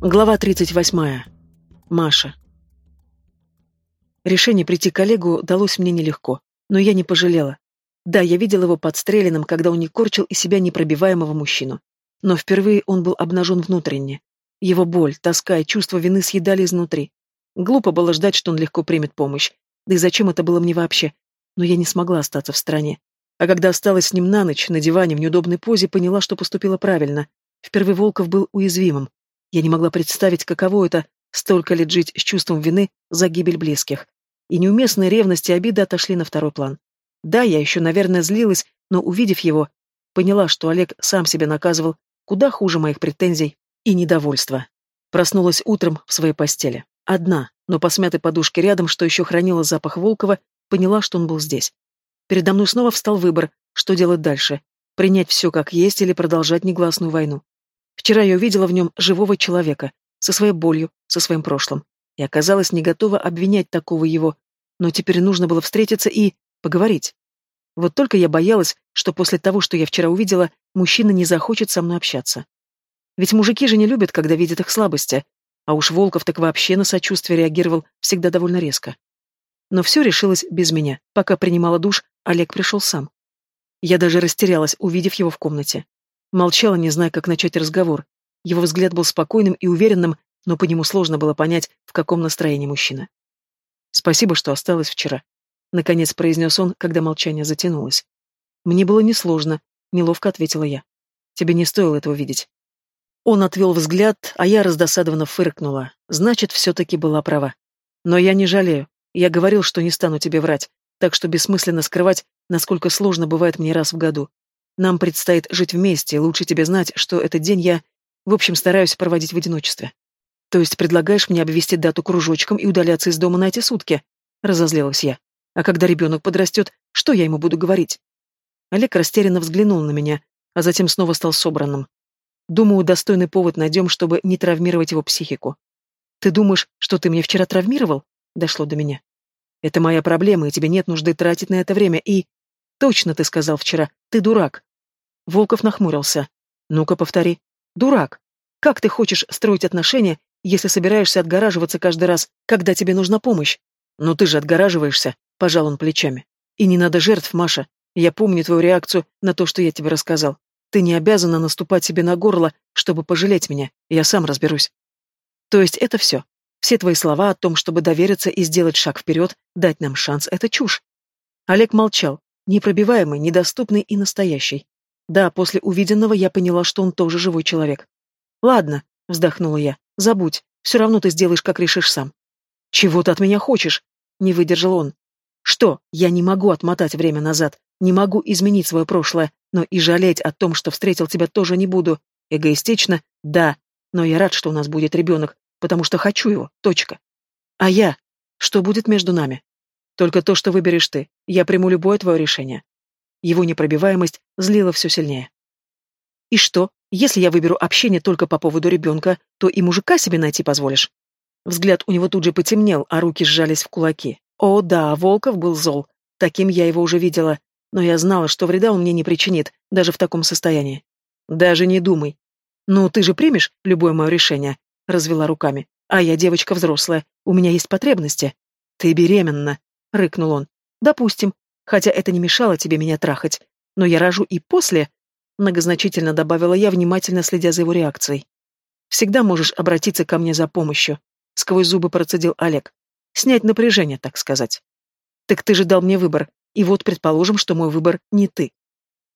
Глава 38. Маша. Решение прийти к Олегу далось мне нелегко, но я не пожалела. Да, я видела его подстреленным, когда он не корчил из себя непробиваемого мужчину. Но впервые он был обнажен внутренне. Его боль, тоска и чувство вины съедали изнутри. Глупо было ждать, что он легко примет помощь. Да и зачем это было мне вообще? Но я не смогла остаться в стороне. А когда осталась с ним на ночь, на диване, в неудобной позе, поняла, что поступила правильно. Впервые Волков был уязвимым. Я не могла представить, каково это — столько лет жить с чувством вины за гибель близких. И неуместные ревности и обиды отошли на второй план. Да, я еще, наверное, злилась, но, увидев его, поняла, что Олег сам себя наказывал куда хуже моих претензий и недовольства. Проснулась утром в своей постели. Одна, но по смятой подушке рядом, что еще хранила запах Волкова, поняла, что он был здесь. Передо мной снова встал выбор, что делать дальше. Принять все как есть или продолжать негласную войну. Вчера я увидела в нем живого человека, со своей болью, со своим прошлым, и оказалась не готова обвинять такого его, но теперь нужно было встретиться и поговорить. Вот только я боялась, что после того, что я вчера увидела, мужчина не захочет со мной общаться. Ведь мужики же не любят, когда видят их слабости, а уж Волков так вообще на сочувствие реагировал всегда довольно резко. Но все решилось без меня. Пока принимала душ, Олег пришел сам. Я даже растерялась, увидев его в комнате. Молчала, не зная, как начать разговор. Его взгляд был спокойным и уверенным, но по нему сложно было понять, в каком настроении мужчина. «Спасибо, что осталась вчера», — наконец произнес он, когда молчание затянулось. «Мне было несложно», — неловко ответила я. «Тебе не стоило этого видеть». Он отвел взгляд, а я раздосадованно фыркнула. Значит, все-таки была права. Но я не жалею. Я говорил, что не стану тебе врать, так что бессмысленно скрывать, насколько сложно бывает мне раз в году. Нам предстоит жить вместе, лучше тебе знать, что этот день я, в общем, стараюсь проводить в одиночестве. То есть предлагаешь мне обвести дату кружочком и удаляться из дома на эти сутки? Разозлилась я. А когда ребенок подрастет, что я ему буду говорить? Олег растерянно взглянул на меня, а затем снова стал собранным. Думаю, достойный повод найдем, чтобы не травмировать его психику. Ты думаешь, что ты меня вчера травмировал? Дошло до меня. Это моя проблема, и тебе нет нужды тратить на это время, и... Точно ты сказал вчера, ты дурак. Волков нахмурился. Ну-ка, повтори. Дурак. Как ты хочешь строить отношения, если собираешься отгораживаться каждый раз, когда тебе нужна помощь? Ну ты же отгораживаешься, пожал он плечами. И не надо жертв, Маша. Я помню твою реакцию на то, что я тебе рассказал. Ты не обязана наступать себе на горло, чтобы пожалеть меня. Я сам разберусь. То есть это все. Все твои слова о том, чтобы довериться и сделать шаг вперед, дать нам шанс, это чушь. Олег молчал, непробиваемый, недоступный и настоящий. Да, после увиденного я поняла, что он тоже живой человек. Ладно, вздохнула я, забудь, все равно ты сделаешь, как решишь сам. Чего ты от меня хочешь? Не выдержал он. Что, я не могу отмотать время назад, не могу изменить свое прошлое, но и жалеть о том, что встретил тебя, тоже не буду. Эгоистично, да, но я рад, что у нас будет ребенок, потому что хочу его, точка. А я? Что будет между нами? Только то, что выберешь ты. Я приму любое твое решение. Его непробиваемость злила все сильнее. И что, если я выберу общение только по поводу ребенка, то и мужика себе найти позволишь? Взгляд у него тут же потемнел, а руки сжались в кулаки. О, да, Волков был зол. Таким я его уже видела. Но я знала, что вреда он мне не причинит, даже в таком состоянии. Даже не думай. Ну, ты же примешь любое мое решение, развела руками. А я девочка взрослая, у меня есть потребности. Ты беременна, рыкнул он. Допустим, хотя это не мешало тебе меня трахать. Но я рожу и после, многозначительно добавила я, внимательно следя за его реакцией. Всегда можешь обратиться ко мне за помощью, сквозь зубы процедил Олег. Снять напряжение, так сказать. Так ты же дал мне выбор, и вот предположим, что мой выбор не ты.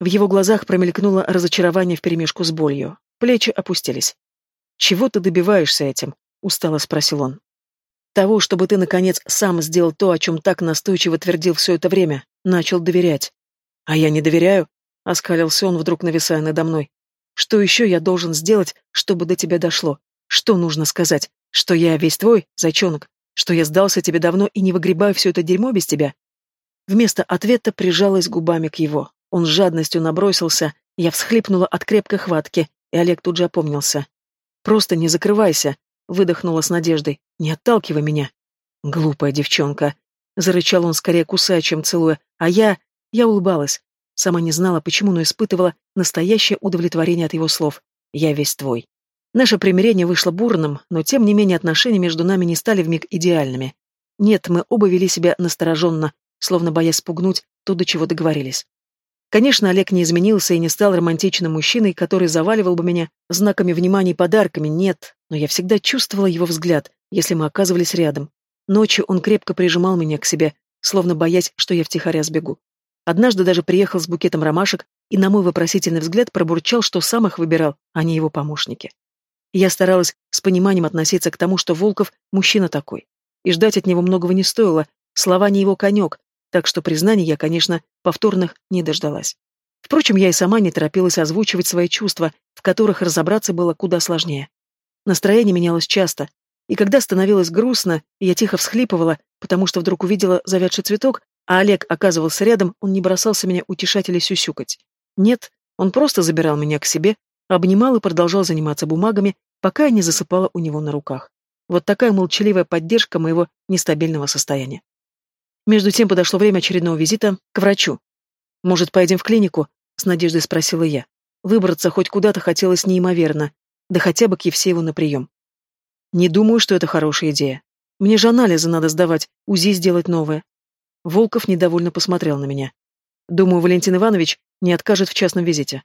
В его глазах промелькнуло разочарование вперемешку с болью. Плечи опустились. «Чего ты добиваешься этим?» — устало спросил он. «Того, чтобы ты, наконец, сам сделал то, о чем так настойчиво твердил все это время. Начал доверять». «А я не доверяю?» — оскалился он, вдруг нависая надо мной. «Что еще я должен сделать, чтобы до тебя дошло? Что нужно сказать? Что я весь твой, зайчонок? Что я сдался тебе давно и не выгребаю все это дерьмо без тебя?» Вместо ответа прижалась губами к его. Он с жадностью набросился, я всхлипнула от крепкой хватки, и Олег тут же опомнился. «Просто не закрывайся», — выдохнула с надеждой. «Не отталкивай меня». «Глупая девчонка», — зарычал он скорее кусая, чем целуя, а я... я улыбалась. Сама не знала, почему, но испытывала настоящее удовлетворение от его слов. «Я весь твой». Наше примирение вышло бурным, но тем не менее отношения между нами не стали вмиг идеальными. Нет, мы оба вели себя настороженно, словно боясь спугнуть то, до чего договорились. Конечно, Олег не изменился и не стал романтичным мужчиной, который заваливал бы меня знаками внимания и подарками, нет, но я всегда чувствовала его взгляд, если мы оказывались рядом. Ночью он крепко прижимал меня к себе, словно боясь, что я втихаря сбегу. Однажды даже приехал с букетом ромашек и на мой вопросительный взгляд пробурчал, что сам их выбирал, а не его помощники. Я старалась с пониманием относиться к тому, что Волков – мужчина такой. И ждать от него многого не стоило, слова не его конек, так что признаний я, конечно, повторных не дождалась. Впрочем, я и сама не торопилась озвучивать свои чувства, в которых разобраться было куда сложнее. Настроение менялось часто, и когда становилось грустно, я тихо всхлипывала, потому что вдруг увидела завядший цветок, а Олег оказывался рядом, он не бросался меня утешать или сюсюкать. Нет, он просто забирал меня к себе, обнимал и продолжал заниматься бумагами, пока я не засыпала у него на руках. Вот такая молчаливая поддержка моего нестабильного состояния. Между тем подошло время очередного визита к врачу. «Может, поедем в клинику?» — с надеждой спросила я. Выбраться хоть куда-то хотелось неимоверно, да хотя бы к Евсееву на прием. «Не думаю, что это хорошая идея. Мне же анализы надо сдавать, УЗИ сделать новое». Волков недовольно посмотрел на меня. «Думаю, Валентин Иванович не откажет в частном визите».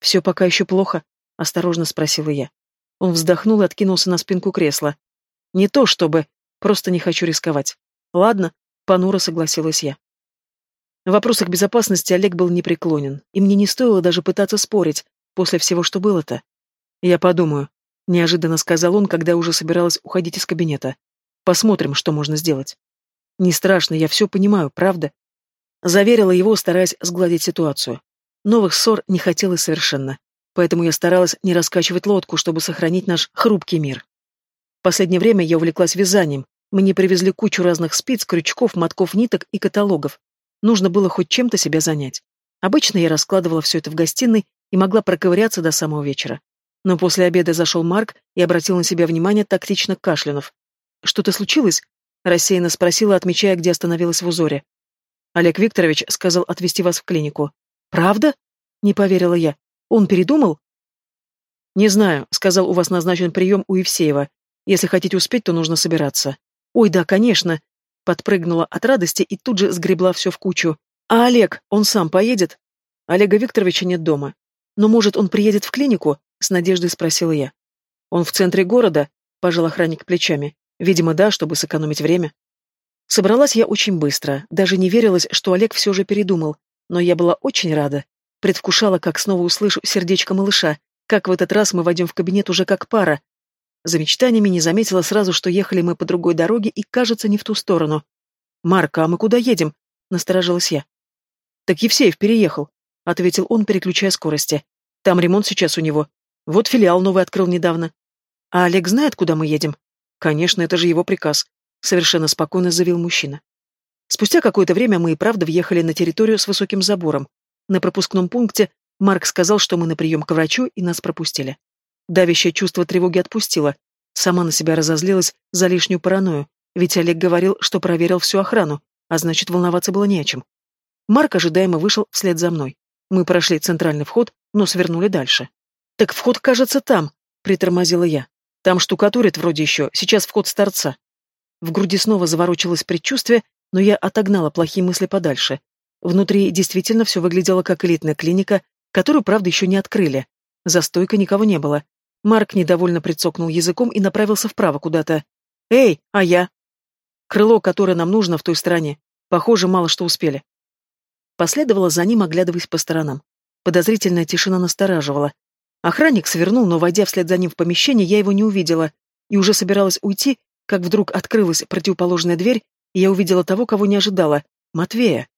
«Все пока еще плохо?» — осторожно спросила я. Он вздохнул и откинулся на спинку кресла. «Не то чтобы, просто не хочу рисковать. Ладно, Понуро согласилась я. В вопросах безопасности Олег был непреклонен, и мне не стоило даже пытаться спорить, после всего, что было-то. Я подумаю, неожиданно сказал он, когда уже собиралась уходить из кабинета. Посмотрим, что можно сделать. Не страшно, я все понимаю, правда? Заверила его, стараясь сгладить ситуацию. Новых ссор не хотелось совершенно, поэтому я старалась не раскачивать лодку, чтобы сохранить наш хрупкий мир. В последнее время я увлеклась вязанием, мне привезли кучу разных спиц, крючков, мотков ниток и каталогов. Нужно было хоть чем-то себя занять. Обычно я раскладывала все это в гостиной и могла проковыряться до самого вечера. Но после обеда зашел Марк и обратил на себя внимание, тактично кашлянув. «Что-то случилось?» — рассеянно спросила, отмечая, где остановилась в узоре. Олег Викторович сказал отвезти вас в клинику. «Правда?» — не поверила я. «Он передумал?» «Не знаю», — сказал, у вас назначен прием у Евсеева. Если хотите успеть, то нужно собираться. «Ой, да, конечно!» Подпрыгнула от радости и тут же сгребла все в кучу. «А Олег, он сам поедет?» Олега Викторовича нет дома. «Но, может, он приедет в клинику?» С надеждой спросила я. «Он в центре города?» Пожал охранник плечами. «Видимо, да, чтобы сэкономить время». Собралась я очень быстро, даже не верилось, что Олег все же передумал, но я была очень рада. Предвкушала, как снова услышу сердечко малыша, как в этот раз мы войдем в кабинет уже как пара, за мечтаниями не заметила сразу, что ехали мы по другой дороге и, кажется, не в ту сторону. «Марка, а мы куда едем?» — насторожилась я. «Так Евсеев переехал», — ответил он, переключая скорости. «Там ремонт сейчас у него. Вот филиал новый открыл недавно». «А Олег знает, куда мы едем?» «Конечно, это же его приказ», — совершенно спокойно заявил мужчина. Спустя какое-то время мы и правда въехали на территорию с высоким забором. На пропускном пункте Марк сказал, что мы на прием к врачу, и нас пропустили. Давящее чувство тревоги отпустило. Сама на себя разозлилась за лишнюю паранойю, ведь Олег говорил, что проверил всю охрану, а значит, волноваться было не о чем. Марк ожидаемо вышел вслед за мной. Мы прошли центральный вход, но свернули дальше. «Так вход, кажется, там», — притормозила я. «Там штукатурит вроде еще, сейчас вход с торца». В груди снова заворочилось предчувствие, но я отогнала плохие мысли подальше. Внутри действительно все выглядело как элитная клиника, которую, правда, еще не открыли. За стойкой никого не было, Марк недовольно прицокнул языком и направился вправо куда-то. «Эй, а я?» «Крыло, которое нам нужно в той стороне. Похоже, мало что успели». Последовала за ним, оглядываясь по сторонам. Подозрительная тишина настораживала. Охранник свернул, но, войдя вслед за ним в помещение, я его не увидела, и уже собиралась уйти, как вдруг открылась противоположная дверь, и я увидела того, кого не ожидала — Матвея.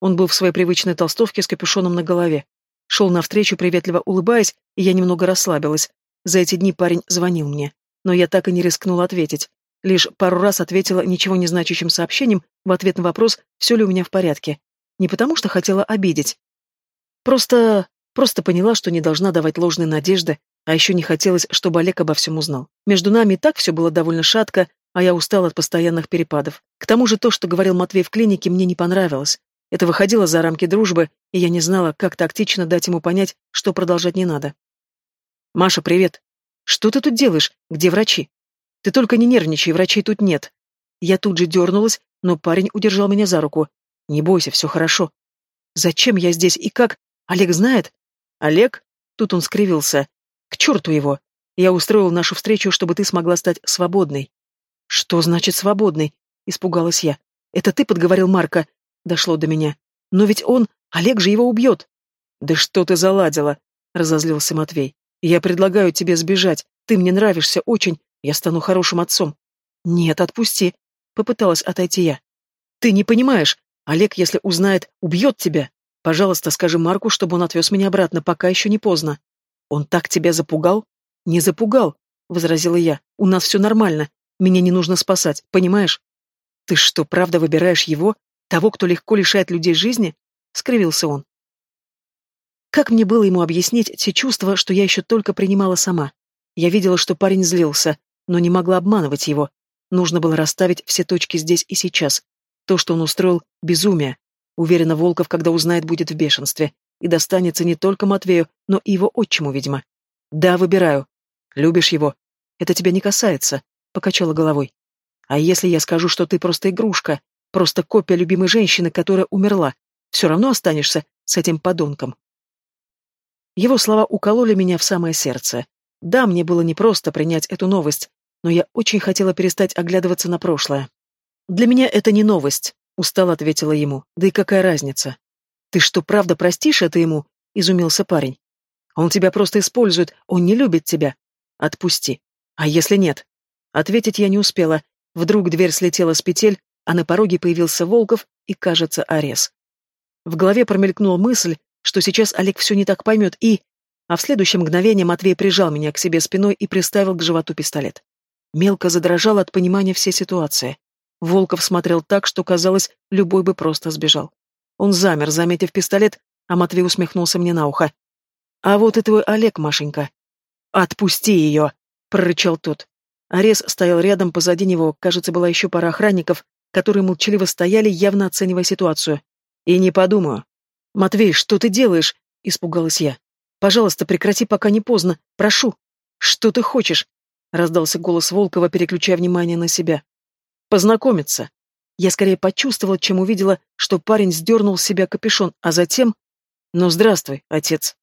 Он был в своей привычной толстовке с капюшоном на голове. Шел навстречу, приветливо улыбаясь, и я немного расслабилась. За эти дни парень звонил мне, но я так и не рискнула ответить. Лишь пару раз ответила ничего не значащим сообщением в ответ на вопрос, все ли у меня в порядке. Не потому, что хотела обидеть. Просто... просто поняла, что не должна давать ложные надежды, а еще не хотелось, чтобы Олег обо всем узнал. Между нами и так все было довольно шатко, а я устала от постоянных перепадов. К тому же то, что говорил Матвей в клинике, мне не понравилось. Это выходило за рамки дружбы, и я не знала, как тактично дать ему понять, что продолжать не надо. «Маша, привет!» Что ты тут делаешь? Где врачи? Ты только не нервничай, врачей тут нет. Я тут же дернулась, но парень удержал меня за руку. Не бойся, все хорошо. Зачем я здесь и как? Олег знает? Олег? Тут он скривился. К черту его. Я устроил нашу встречу, чтобы ты смогла стать свободной. Что значит свободной? Испугалась я. Это ты подговорил Марка? Дошло до меня. Но ведь он... Олег же его убьет. Да что ты заладила? Разозлился Матвей. Я предлагаю тебе сбежать. Ты мне нравишься очень. Я стану хорошим отцом. Нет, отпусти. Попыталась отойти я. Ты не понимаешь. Олег, если узнает, убьет тебя. Пожалуйста, скажи Марку, чтобы он отвез меня обратно, пока еще не поздно. Он так тебя запугал? Не запугал, возразила я. У нас все нормально. Меня не нужно спасать, понимаешь? Ты что, правда выбираешь его? Того, кто легко лишает людей жизни? Скривился он. Как мне было ему объяснить те чувства, что я еще только принимала сама? Я видела, что парень злился, но не могла обманывать его. Нужно было расставить все точки здесь и сейчас. То, что он устроил, безумие. Уверена, Волков, когда узнает, будет в бешенстве. И достанется не только Матвею, но и его отчиму, видимо. Да, выбираю. Любишь его? Это тебя не касается, покачала головой. А если я скажу, что ты просто игрушка, просто копия любимой женщины, которая умерла, все равно останешься с этим подонком? Его слова укололи меня в самое сердце. Да, мне было непросто принять эту новость, но я очень хотела перестать оглядываться на прошлое. «Для меня это не новость», — устало ответила ему. «Да и какая разница?» «Ты что, правда простишь это ему?» — изумился парень. «Он тебя просто использует, он не любит тебя. Отпусти. А если нет?» Ответить я не успела. Вдруг дверь слетела с петель, а на пороге появился Волков и, кажется, Арес. В голове промелькнула мысль, что сейчас Олег все не так поймет, и... А в следующее мгновение Матвей прижал меня к себе спиной и приставил к животу пистолет. Мелко задрожал от понимания всей ситуации. Волков смотрел так, что, казалось, любой бы просто сбежал. Он замер, заметив пистолет, а Матвей усмехнулся мне на ухо. «А вот и твой Олег, Машенька». «Отпусти ее!» — прорычал тот. Арес стоял рядом, позади него, кажется, была еще пара охранников, которые молчаливо стояли, явно оценивая ситуацию. «И не подумаю». «Матвей, что ты делаешь?» — испугалась я. «Пожалуйста, прекрати, пока не поздно. Прошу». «Что ты хочешь?» — раздался голос Волкова, переключая внимание на себя. Познакомиться. Я скорее почувствовала, чем увидела, что парень сдернул с себя капюшон, а затем... Ну, здравствуй, отец.